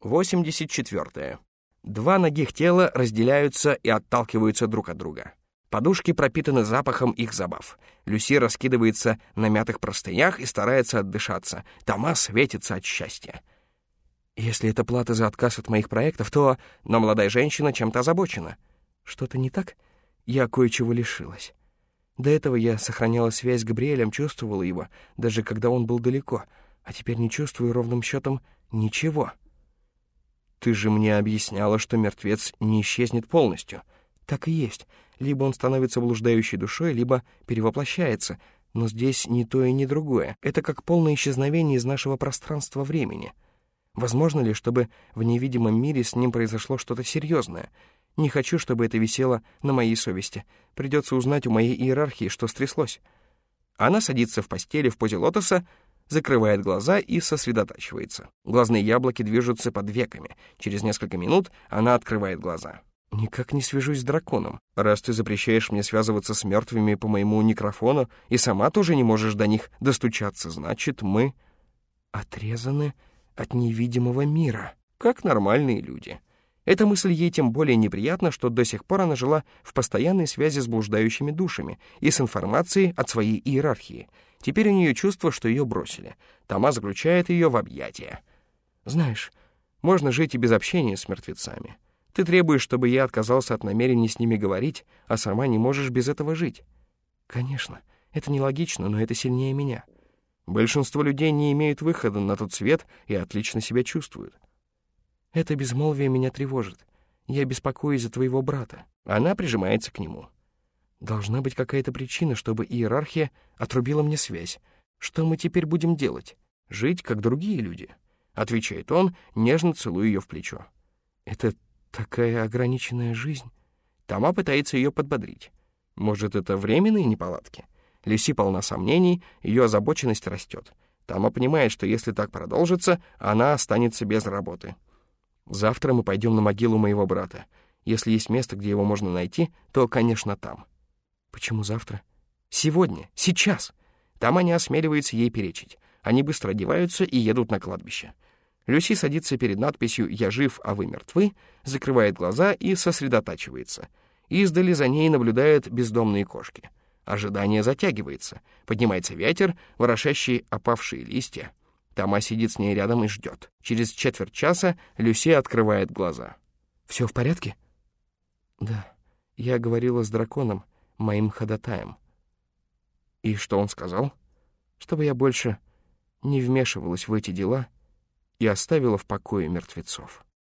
84. Два ногих тела разделяются и отталкиваются друг от друга. Подушки пропитаны запахом их забав. Люси раскидывается на мятых простынях и старается отдышаться. Тома светится от счастья. Если это плата за отказ от моих проектов, то... Но молодая женщина чем-то озабочена. Что-то не так? Я кое-чего лишилась. До этого я сохраняла связь с Габриэлем, чувствовала его, даже когда он был далеко, а теперь не чувствую ровным счетом ничего. Ты же мне объясняла, что мертвец не исчезнет полностью. Так и есть. Либо он становится блуждающей душой, либо перевоплощается. Но здесь ни то и ни другое. Это как полное исчезновение из нашего пространства-времени. Возможно ли, чтобы в невидимом мире с ним произошло что-то серьезное? Не хочу, чтобы это висело на моей совести. Придется узнать у моей иерархии, что стряслось. Она садится в постели в позе лотоса, закрывает глаза и сосредотачивается. Глазные яблоки движутся под веками. Через несколько минут она открывает глаза. «Никак не свяжусь с драконом. Раз ты запрещаешь мне связываться с мертвыми по моему некрофону и сама тоже не можешь до них достучаться, значит, мы отрезаны от невидимого мира, как нормальные люди». Эта мысль ей тем более неприятна, что до сих пор она жила в постоянной связи с блуждающими душами и с информацией от своей иерархии — Теперь у нее чувство, что ее бросили. Тома заключает ее в объятия. «Знаешь, можно жить и без общения с мертвецами. Ты требуешь, чтобы я отказался от намерения с ними говорить, а сама не можешь без этого жить». «Конечно, это нелогично, но это сильнее меня. Большинство людей не имеют выхода на тот свет и отлично себя чувствуют. Это безмолвие меня тревожит. Я беспокоюсь за твоего брата». Она прижимается к нему. Должна быть какая-то причина, чтобы иерархия отрубила мне связь. Что мы теперь будем делать? Жить, как другие люди?» Отвечает он, нежно целуя ее в плечо. «Это такая ограниченная жизнь». Тома пытается ее подбодрить. Может, это временные неполадки? Люси полна сомнений, ее озабоченность растет. Тома понимает, что если так продолжится, она останется без работы. «Завтра мы пойдем на могилу моего брата. Если есть место, где его можно найти, то, конечно, там». Почему завтра? Сегодня, сейчас. Там они осмеливаются ей перечить. Они быстро одеваются и едут на кладбище. Люси садится перед надписью «Я жив, а вы мертвы», закрывает глаза и сосредотачивается. Издали за ней наблюдают бездомные кошки. Ожидание затягивается. Поднимается ветер, ворошащий опавшие листья. Тома сидит с ней рядом и ждет. Через четверть часа Люси открывает глаза. «Все в порядке?» «Да. Я говорила с драконом моим ходатаем. И что он сказал? Чтобы я больше не вмешивалась в эти дела и оставила в покое мертвецов.